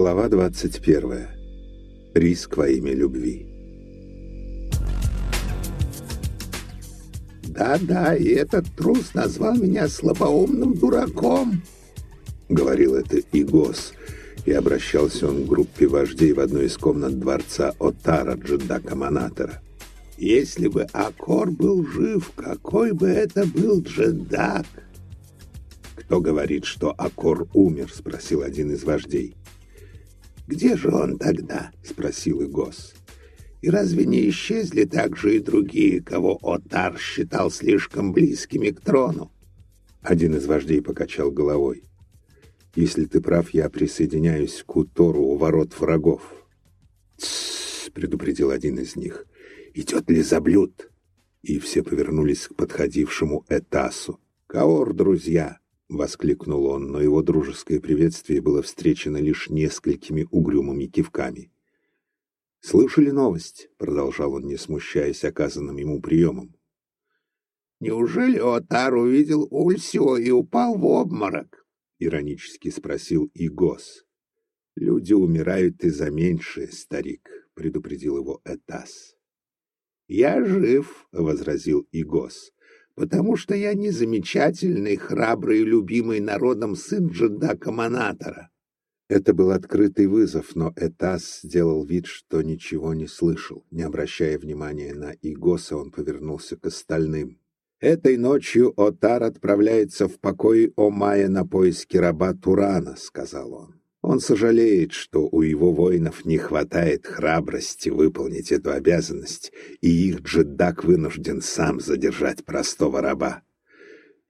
Глава 21. Риск во имя любви. «Да-да, и этот трус назвал меня слабоумным дураком», — говорил это Игос, и обращался он к группе вождей в одной из комнат дворца Отара Джедака Манатора. «Если бы Акор был жив, какой бы это был Джедак?» «Кто говорит, что Акор умер?» — спросил один из вождей. «Где же он тогда?» — спросил Игос. «И разве не исчезли также и другие, кого Отар считал слишком близкими к трону?» Один из вождей покачал головой. «Если ты прав, я присоединяюсь к Утору у ворот врагов». «Тссс!» — предупредил один из них. «Идет ли заблюд?» И все повернулись к подходившему Этасу. «Каор, друзья!» — воскликнул он, но его дружеское приветствие было встречено лишь несколькими угрюмыми кивками. «Слышали новость?» — продолжал он, не смущаясь оказанным ему приемом. «Неужели Отар увидел Ульсио и упал в обморок?» — иронически спросил Игос. «Люди умирают и за меньшее, старик», — предупредил его Этас. «Я жив», — возразил Игос потому что я не замечательный, храбрый и любимый народом сын Джедака Манатора. Это был открытый вызов, но Этас сделал вид, что ничего не слышал. Не обращая внимания на Игоса, он повернулся к остальным. «Этой ночью Отар отправляется в покой Омая на поиски раба Турана», — сказал он. Он сожалеет, что у его воинов не хватает храбрости выполнить эту обязанность, и их джедак вынужден сам задержать простого раба.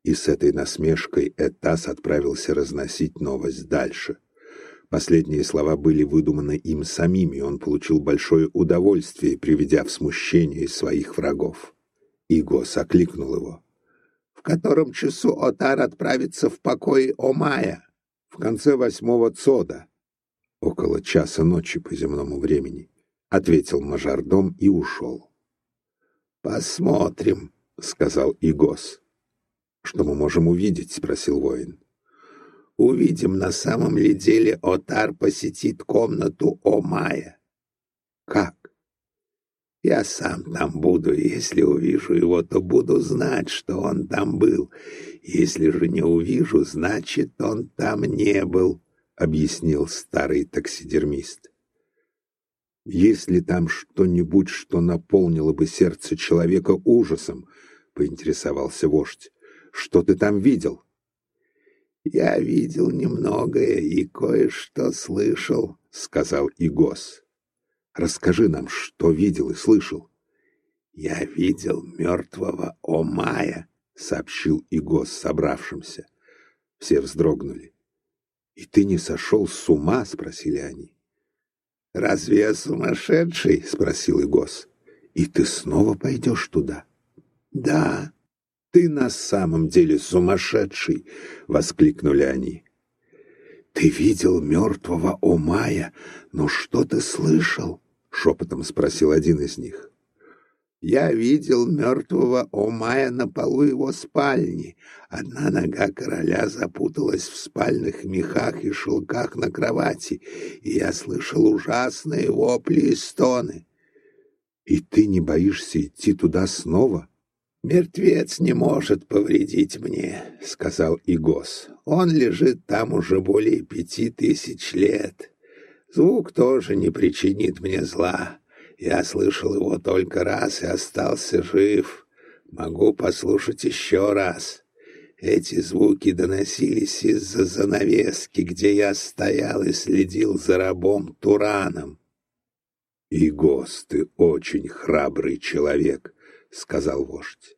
И с этой насмешкой Этас отправился разносить новость дальше. Последние слова были выдуманы им самим, и он получил большое удовольствие, приведя в смущение своих врагов. Игос окликнул его. «В котором часу Отар отправится в покой Омая?» В конце восьмого цода, около часа ночи по земному времени, — ответил мажордом и ушел. — Посмотрим, — сказал Игос. — Что мы можем увидеть? — спросил воин. — Увидим, на самом ли деле Отар посетит комнату Омая. — Как? Я сам там буду, если увижу его, то буду знать, что он там был. Если же не увижу, значит, он там не был, — объяснил старый таксидермист. Есть ли там что-нибудь, что наполнило бы сердце человека ужасом? — поинтересовался вождь. — Что ты там видел? — Я видел немногое и кое-что слышал, — сказал Игос. Расскажи нам, что видел и слышал. — Я видел мертвого Омая, — сообщил Игос собравшимся. Все вздрогнули. — И ты не сошел с ума? — спросили они. — Разве я сумасшедший? — спросил Игос. — И ты снова пойдешь туда? — Да. — Ты на самом деле сумасшедший! — воскликнули они. — Ты видел мертвого Омая, но что ты слышал? —— шепотом спросил один из них. «Я видел мертвого Омая на полу его спальни. Одна нога короля запуталась в спальных мехах и шелках на кровати, и я слышал ужасные вопли и стоны». «И ты не боишься идти туда снова?» «Мертвец не может повредить мне», — сказал Игос. «Он лежит там уже более пяти тысяч лет». Звук тоже не причинит мне зла. Я слышал его только раз и остался жив. Могу послушать еще раз. Эти звуки доносились из-за занавески, где я стоял и следил за рабом Тураном. — Игос, ты очень храбрый человек, — сказал вождь.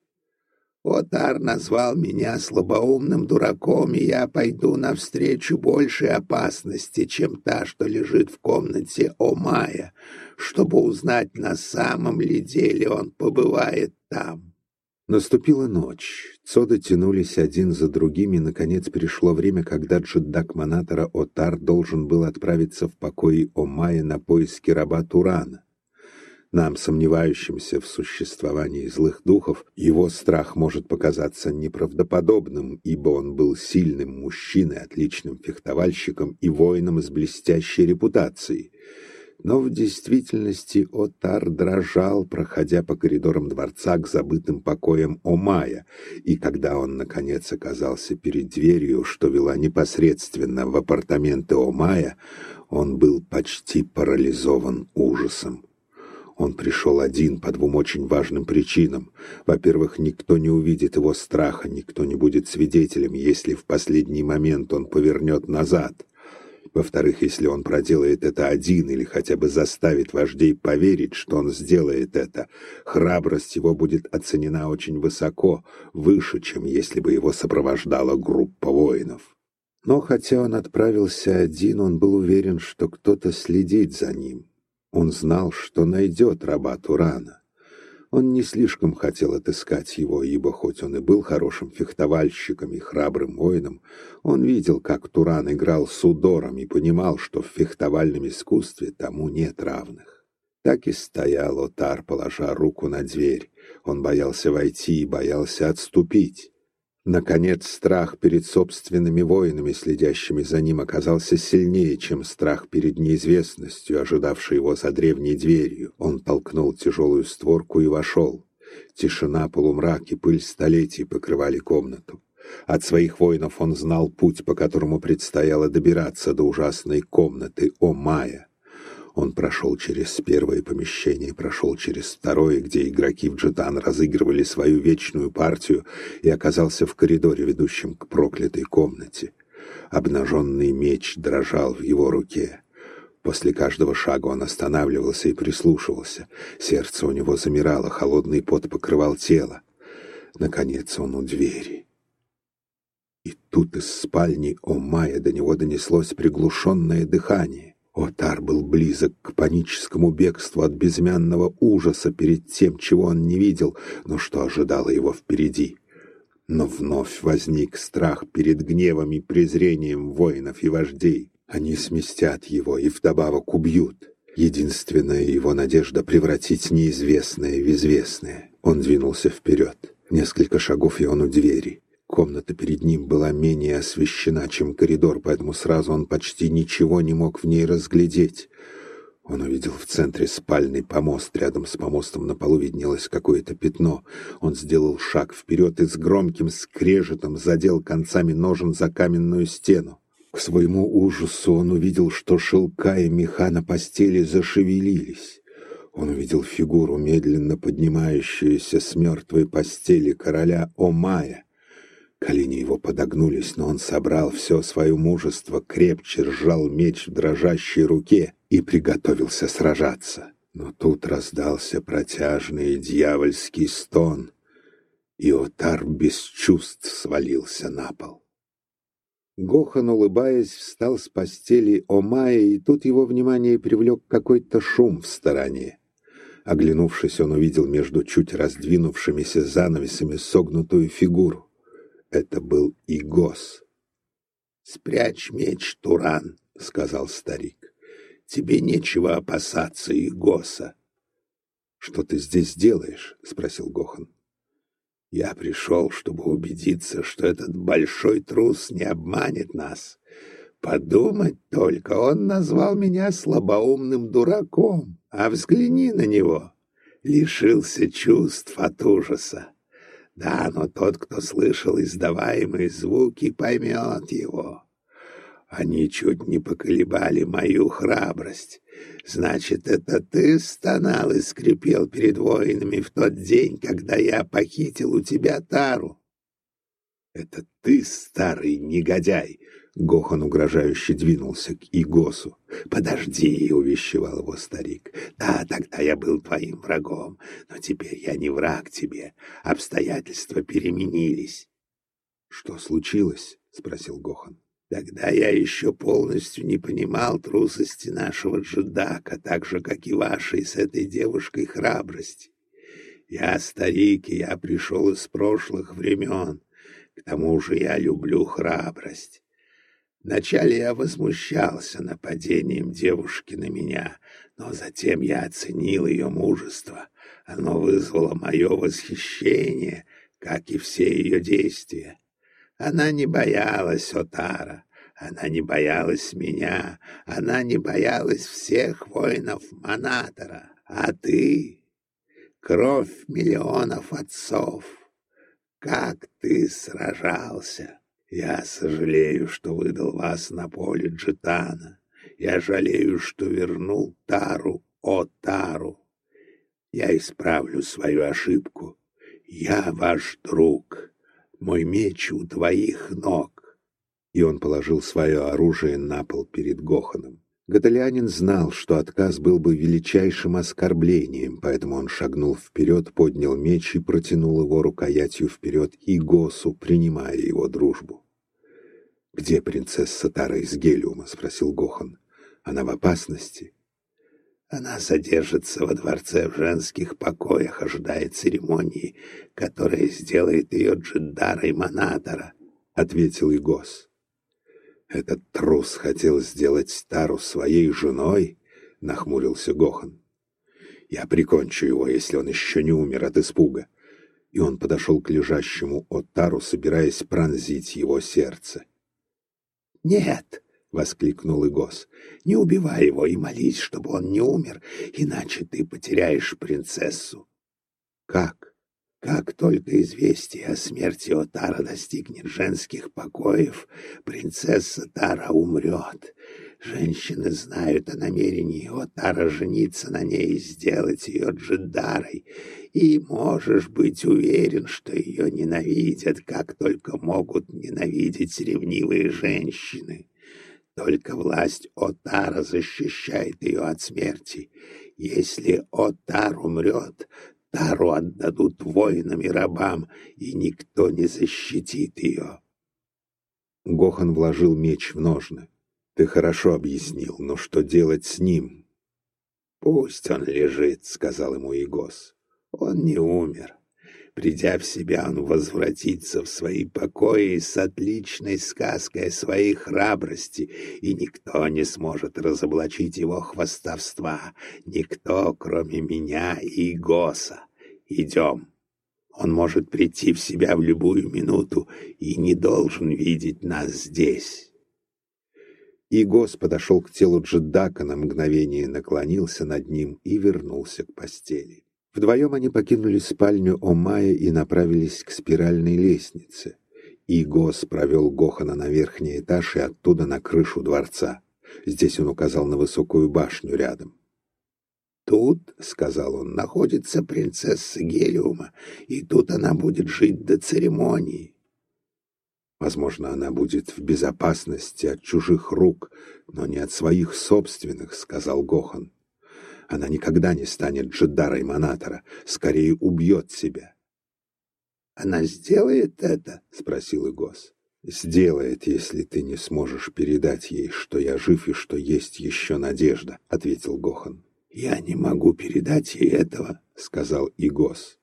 Отар назвал меня слабоумным дураком, и я пойду навстречу большей опасности, чем та, что лежит в комнате Омая, чтобы узнать, на самом ли деле он побывает там. Наступила ночь. Цоды тянулись один за другими, и, наконец, пришло время, когда джеддак Манатора Отар должен был отправиться в покои Омая на поиски раба Турана. Нам, сомневающимся в существовании злых духов, его страх может показаться неправдоподобным, ибо он был сильным мужчиной, отличным фехтовальщиком и воином с блестящей репутацией. Но в действительности Отар дрожал, проходя по коридорам дворца к забытым покоям Омая, и когда он, наконец, оказался перед дверью, что вела непосредственно в апартаменты Омая, он был почти парализован ужасом. Он пришел один по двум очень важным причинам. Во-первых, никто не увидит его страха, никто не будет свидетелем, если в последний момент он повернет назад. Во-вторых, если он проделает это один или хотя бы заставит вождей поверить, что он сделает это, храбрость его будет оценена очень высоко, выше, чем если бы его сопровождала группа воинов. Но хотя он отправился один, он был уверен, что кто-то следит за ним. Он знал, что найдет раба Турана. Он не слишком хотел отыскать его, ибо хоть он и был хорошим фехтовальщиком и храбрым воином, он видел, как Туран играл с удором и понимал, что в фехтовальном искусстве тому нет равных. Так и стоял Отар, положа руку на дверь. Он боялся войти и боялся отступить. Наконец, страх перед собственными воинами, следящими за ним, оказался сильнее, чем страх перед неизвестностью, ожидавшей его за древней дверью. Он толкнул тяжелую створку и вошел. Тишина, полумрак и пыль столетий покрывали комнату. От своих воинов он знал путь, по которому предстояло добираться до ужасной комнаты О. Он прошел через первое помещение, прошел через второе, где игроки в джетан разыгрывали свою вечную партию, и оказался в коридоре, ведущем к проклятой комнате. Обнаженный меч дрожал в его руке. После каждого шага он останавливался и прислушивался. Сердце у него замирало, холодный пот покрывал тело. Наконец он у двери. И тут из спальни Омая до него донеслось приглушенное дыхание. Отар был близок к паническому бегству от безымянного ужаса перед тем, чего он не видел, но что ожидало его впереди. Но вновь возник страх перед гневом и презрением воинов и вождей. Они сместят его и вдобавок убьют. Единственная его надежда — превратить неизвестное в известное. Он двинулся вперед. Несколько шагов, и он у двери. Комната перед ним была менее освещена, чем коридор, поэтому сразу он почти ничего не мог в ней разглядеть. Он увидел в центре спальный помост. Рядом с помостом на полу виднелось какое-то пятно. Он сделал шаг вперед и с громким скрежетом задел концами ножен за каменную стену. К своему ужасу он увидел, что шелка и меха на постели зашевелились. Он увидел фигуру, медленно поднимающуюся с мертвой постели короля Омая — Колени его подогнулись, но он собрал все свое мужество, крепче сжал меч в дрожащей руке и приготовился сражаться. Но тут раздался протяжный дьявольский стон, и Отар без чувств свалился на пол. Гохан, улыбаясь, встал с постели Омая, и тут его внимание привлек какой-то шум в стороне. Оглянувшись, он увидел между чуть раздвинувшимися занавесами согнутую фигуру. Это был Игос. «Спрячь меч, Туран», — сказал старик. «Тебе нечего опасаться Игоса». «Что ты здесь делаешь?» — спросил Гохан. «Я пришел, чтобы убедиться, что этот большой трус не обманет нас. Подумать только, он назвал меня слабоумным дураком, а взгляни на него, лишился чувств от ужаса. Да, но тот, кто слышал издаваемые звуки, поймет его. Они чуть не поколебали мою храбрость. Значит, это ты стонал и скрипел перед воинами в тот день, когда я похитил у тебя Тару? Это ты, старый негодяй, Гохан угрожающе двинулся к Игосу. «Подожди», — увещевал его старик. «Да, тогда я был твоим врагом, но теперь я не враг тебе. Обстоятельства переменились». «Что случилось?» — спросил Гохан. «Тогда я еще полностью не понимал трусости нашего джедака, так же, как и вашей с этой девушкой храбрости. Я старик, и я пришел из прошлых времен. К тому же я люблю храбрость». Вначале я возмущался нападением девушки на меня, но затем я оценил ее мужество. Оно вызвало мое восхищение, как и все ее действия. Она не боялась Отара, она не боялась меня, она не боялась всех воинов Манатора. А ты — кровь миллионов отцов. Как ты сражался! Я сожалею, что выдал вас на поле Джитана. Я жалею, что вернул Тару, о Тару. Я исправлю свою ошибку. Я ваш друг. Мой меч у твоих ног. И он положил свое оружие на пол перед Гоханом. Гадалианин знал, что отказ был бы величайшим оскорблением, поэтому он шагнул вперед, поднял меч и протянул его рукоятью вперед и Госу, принимая его дружбу. «Где принцесса Тара из Гелиума?» — спросил Гохан. «Она в опасности?» «Она содержится во дворце в женских покоях, ожидая церемонии, которая сделает ее Джидарой Монатора», — ответил Игос. «Этот трус хотел сделать Тару своей женой?» — нахмурился Гохан. «Я прикончу его, если он еще не умер от испуга». И он подошел к лежащему Оттару, собираясь пронзить его сердце. «Нет!» — воскликнул Игос. «Не убивай его и молись, чтобы он не умер, иначе ты потеряешь принцессу». «Как?» Как только известие о смерти Отара достигнет женских покоев, принцесса Тара умрет. Женщины знают о намерении Отара жениться на ней и сделать ее джедарой, и можешь быть уверен, что ее ненавидят, как только могут ненавидеть ревнивые женщины. Только власть Отара защищает ее от смерти. Если Отар умрет, Тару отдадут воинам и рабам, и никто не защитит ее. Гохан вложил меч в ножны. Ты хорошо объяснил, но что делать с ним? Пусть он лежит, сказал ему Игос. Он не умер. Придя в себя, он возвратится в свои покои с отличной сказкой о своей храбрости, и никто не сможет разоблачить его хвастовства, никто, кроме меня и Госа. Идем. Он может прийти в себя в любую минуту и не должен видеть нас здесь. И Гос подошел к телу Джедака, на мгновение наклонился над ним и вернулся к постели. Вдвоем они покинули спальню Омая и направились к спиральной лестнице. Игос провел Гохана на верхний этаж и оттуда на крышу дворца. Здесь он указал на высокую башню рядом. «Тут, — сказал он, — находится принцесса Гелиума, и тут она будет жить до церемонии». «Возможно, она будет в безопасности от чужих рук, но не от своих собственных», — сказал Гохан. Она никогда не станет Джедарой Монатора, скорее убьет себя. «Она сделает это?» — спросил Игос. «Сделает, если ты не сможешь передать ей, что я жив и что есть еще надежда», — ответил Гохан. «Я не могу передать ей этого», — сказал Игос.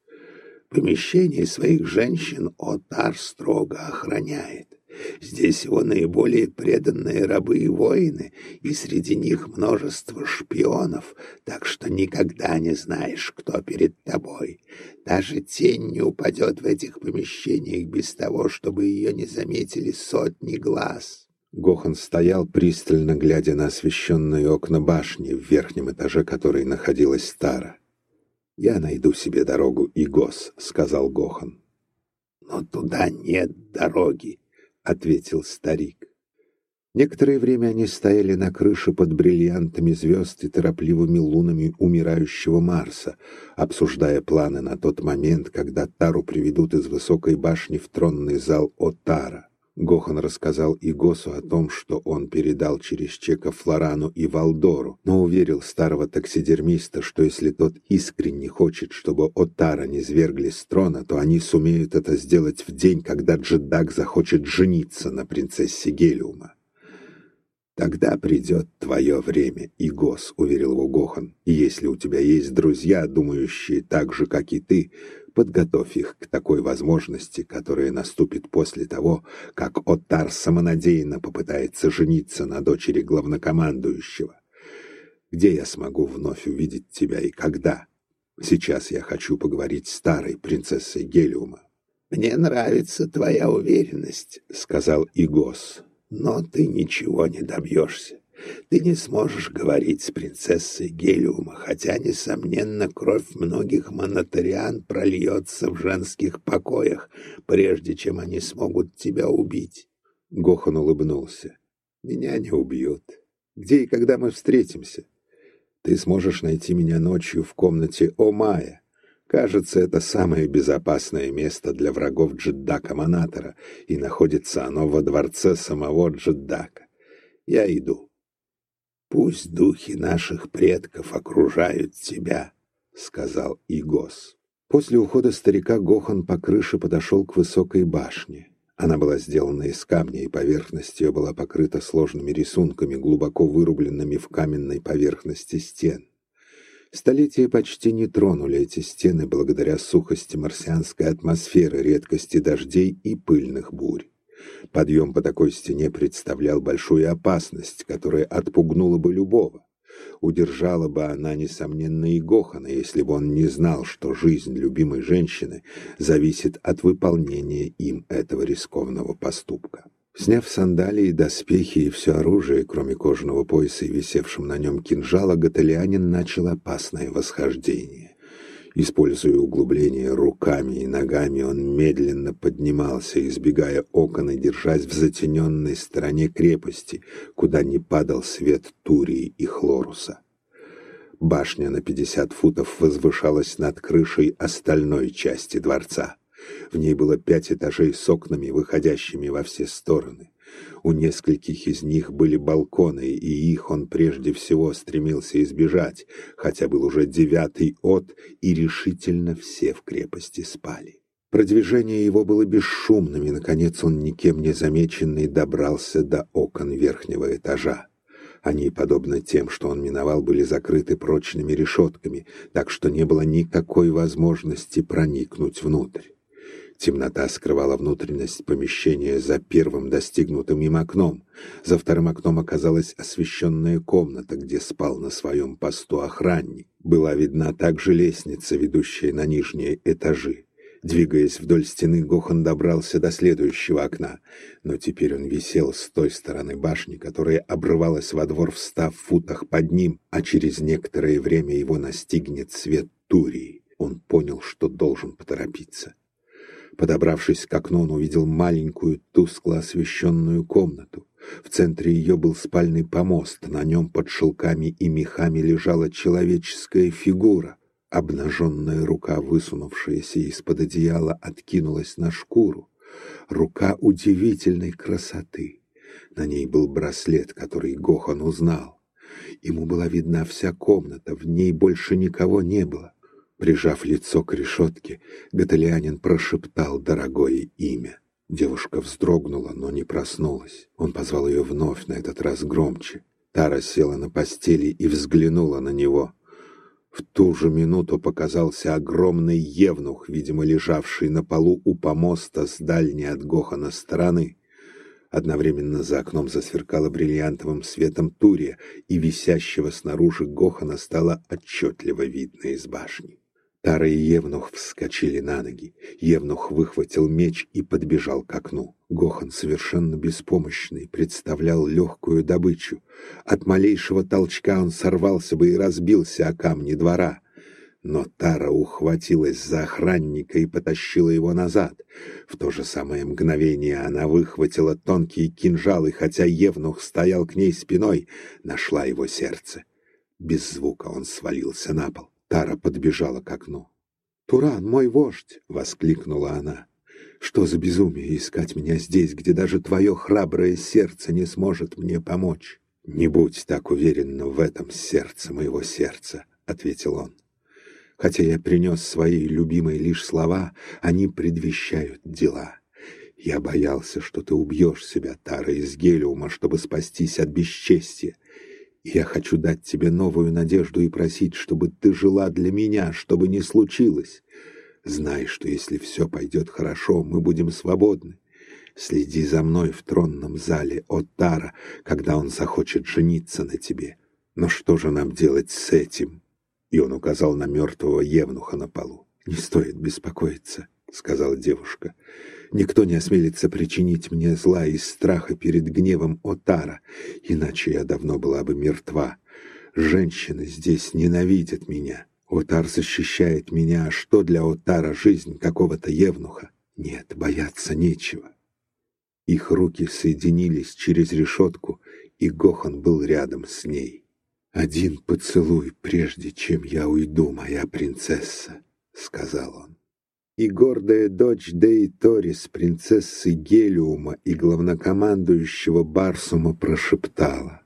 «Помещение своих женщин Отар строго охраняет. Здесь его наиболее преданные рабы и воины, и среди них множество шпионов, так что никогда не знаешь, кто перед тобой. Даже тень не упадет в этих помещениях без того, чтобы ее не заметили сотни глаз». Гохан стоял, пристально глядя на освещенные окна башни, в верхнем этаже которой находилась Тара. «Я найду себе дорогу, Игос», — сказал Гохан. «Но туда нет дороги», ответил старик. Некоторое время они стояли на крыше под бриллиантами звезд и торопливыми лунами умирающего Марса, обсуждая планы на тот момент, когда Тару приведут из высокой башни в тронный зал Отара. Гохан рассказал Игосу о том, что он передал через Чека Флорану и Валдору, но уверил старого таксидермиста, что если тот искренне хочет, чтобы Отара не свергли с трона, то они сумеют это сделать в день, когда Джедак захочет жениться на принцессе Гелиума. «Тогда придет твое время, Игос», — уверил его Гохан. «И если у тебя есть друзья, думающие так же, как и ты, Подготовь их к такой возможности, которая наступит после того, как Оттар самонадеянно попытается жениться на дочери главнокомандующего. Где я смогу вновь увидеть тебя и когда? Сейчас я хочу поговорить с старой принцессой Гелиума. «Мне нравится твоя уверенность», — сказал Игос, — «но ты ничего не добьешься. Ты не сможешь говорить с принцессой Гелиума, хотя, несомненно, кровь многих монотариан прольется в женских покоях, прежде чем они смогут тебя убить. Гохан улыбнулся. «Меня не убьют. Где и когда мы встретимся? Ты сможешь найти меня ночью в комнате Омая. Кажется, это самое безопасное место для врагов Джиддака Манатора, и находится оно во дворце самого Джиддака. Я иду». «Пусть духи наших предков окружают тебя», — сказал Игос. После ухода старика Гохан по крыше подошел к высокой башне. Она была сделана из камня, и поверхность ее была покрыта сложными рисунками, глубоко вырубленными в каменной поверхности стен. Столетия почти не тронули эти стены благодаря сухости марсианской атмосферы, редкости дождей и пыльных бурь. Подъем по такой стене представлял большую опасность, которая отпугнула бы любого. Удержала бы она, несомненно, и Гохана, если бы он не знал, что жизнь любимой женщины зависит от выполнения им этого рискованного поступка. Сняв сандалии, доспехи и все оружие, кроме кожаного пояса и висевшим на нем кинжала, Гаталианин начал опасное восхождение. Используя углубление руками и ногами, он медленно поднимался, избегая окон и держась в затененной стороне крепости, куда не падал свет Турии и Хлоруса. Башня на пятьдесят футов возвышалась над крышей остальной части дворца. В ней было пять этажей с окнами, выходящими во все стороны. У нескольких из них были балконы, и их он прежде всего стремился избежать, хотя был уже девятый от, и решительно все в крепости спали. Продвижение его было бесшумным, и, наконец, он никем не замеченный добрался до окон верхнего этажа. Они, подобно тем, что он миновал, были закрыты прочными решетками, так что не было никакой возможности проникнуть внутрь. Темнота скрывала внутренность помещения за первым достигнутым им окном. За вторым окном оказалась освещенная комната, где спал на своем посту охранник. Была видна также лестница, ведущая на нижние этажи. Двигаясь вдоль стены, Гохан добрался до следующего окна, но теперь он висел с той стороны башни, которая обрывалась во двор в ста футах под ним, а через некоторое время его настигнет свет Турии. Он понял, что должен поторопиться. Подобравшись к окну, он увидел маленькую, тускло освещенную комнату. В центре ее был спальный помост, на нем под шелками и мехами лежала человеческая фигура. Обнаженная рука, высунувшаяся из-под одеяла, откинулась на шкуру. Рука удивительной красоты. На ней был браслет, который Гохан узнал. Ему была видна вся комната, в ней больше никого не было. Прижав лицо к решетке, Гаталианин прошептал дорогое имя. Девушка вздрогнула, но не проснулась. Он позвал ее вновь, на этот раз громче. Тара села на постели и взглянула на него. В ту же минуту показался огромный евнух, видимо, лежавший на полу у помоста с дальней от Гохана стороны. Одновременно за окном засверкала бриллиантовым светом Турия, и висящего снаружи Гохана стало отчетливо видно из башни. Тара и Евнух вскочили на ноги. Евнух выхватил меч и подбежал к окну. Гохан, совершенно беспомощный, представлял легкую добычу. От малейшего толчка он сорвался бы и разбился о камни двора. Но Тара ухватилась за охранника и потащила его назад. В то же самое мгновение она выхватила тонкие кинжалы, хотя Евнух стоял к ней спиной, нашла его сердце. Без звука он свалился на пол. Тара подбежала к окну. «Туран, мой вождь!» — воскликнула она. «Что за безумие искать меня здесь, где даже твое храброе сердце не сможет мне помочь?» «Не будь так уверенно в этом сердце моего сердца», — ответил он. «Хотя я принес свои любимые лишь слова, они предвещают дела. Я боялся, что ты убьешь себя, Тара, из Гелиума, чтобы спастись от бесчестия. Я хочу дать тебе новую надежду и просить, чтобы ты жила для меня, что бы ни случилось. Знай, что если все пойдет хорошо, мы будем свободны. Следи за мной в тронном зале, Отара, когда он захочет жениться на тебе. Но что же нам делать с этим?» И он указал на мертвого евнуха на полу. «Не стоит беспокоиться», — сказала девушка. «Никто не осмелится причинить мне зла из страха перед гневом Отара, иначе я давно была бы мертва. Женщины здесь ненавидят меня. Отар защищает меня, а что для Отара жизнь какого-то евнуха? Нет, бояться нечего». Их руки соединились через решетку, и Гохан был рядом с ней. «Один поцелуй, прежде чем я уйду, моя принцесса», — сказал он. И гордая дочь Деи Торис, принцессы Гелиума и главнокомандующего Барсума прошептала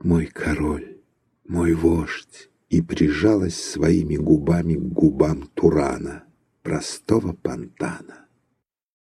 «Мой король, мой вождь», и прижалась своими губами к губам Турана, простого пантана.